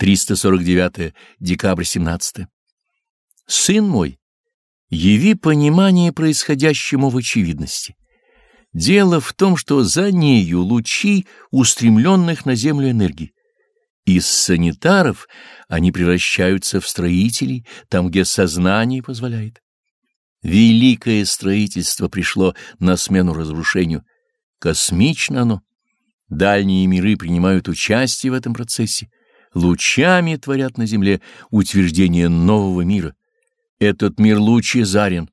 349 декабрь 17 Сын мой, яви понимание происходящему в очевидности. Дело в том, что за нею лучи устремленных на землю энергий. Из санитаров они превращаются в строителей, там, где сознание позволяет. Великое строительство пришло на смену разрушению. Космично оно. Дальние миры принимают участие в этом процессе. Лучами творят на земле утверждение нового мира. Этот мир лучезарен.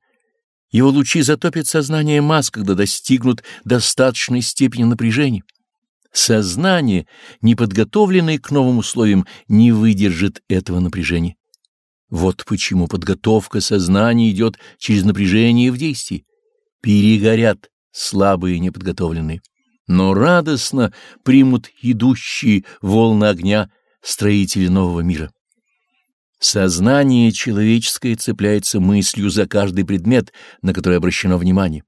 Его лучи затопят сознание масс, когда достигнут достаточной степени напряжения. Сознание, не подготовленное к новым условиям, не выдержит этого напряжения. Вот почему подготовка сознания идет через напряжение в действии. Перегорят слабые неподготовленные, но радостно примут идущие волны огня строители нового мира. Сознание человеческое цепляется мыслью за каждый предмет, на который обращено внимание.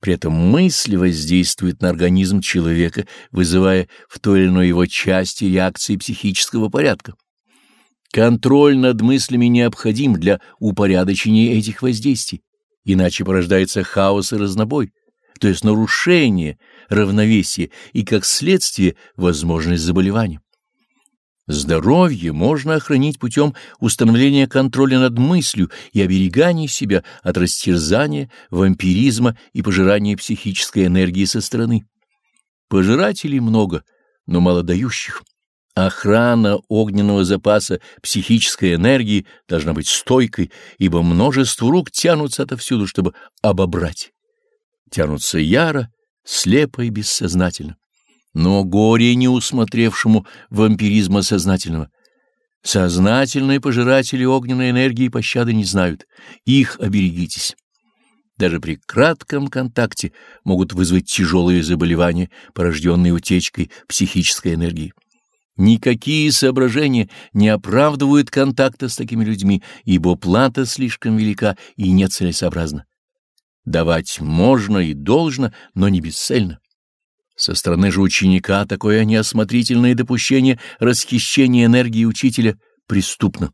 При этом мысль воздействует на организм человека, вызывая в той или иной его части реакции психического порядка. Контроль над мыслями необходим для упорядочения этих воздействий, иначе порождается хаос и разнобой, то есть нарушение равновесия и, как следствие, возможность заболевания. Здоровье можно охранить путем установления контроля над мыслью и оберегания себя от растерзания, вампиризма и пожирания психической энергии со стороны. Пожирателей много, но мало дающих. Охрана огненного запаса психической энергии должна быть стойкой, ибо множество рук тянутся отовсюду, чтобы обобрать. Тянутся яро, слепо и бессознательно но горе не усмотревшему вампиризма сознательного. Сознательные пожиратели огненной энергии пощады не знают, их оберегитесь. Даже при кратком контакте могут вызвать тяжелые заболевания, порожденные утечкой психической энергии. Никакие соображения не оправдывают контакта с такими людьми, ибо плата слишком велика и нецелесообразна. Давать можно и должно, но не бесцельно. Со стороны же ученика такое неосмотрительное допущение расхищения энергии учителя преступно.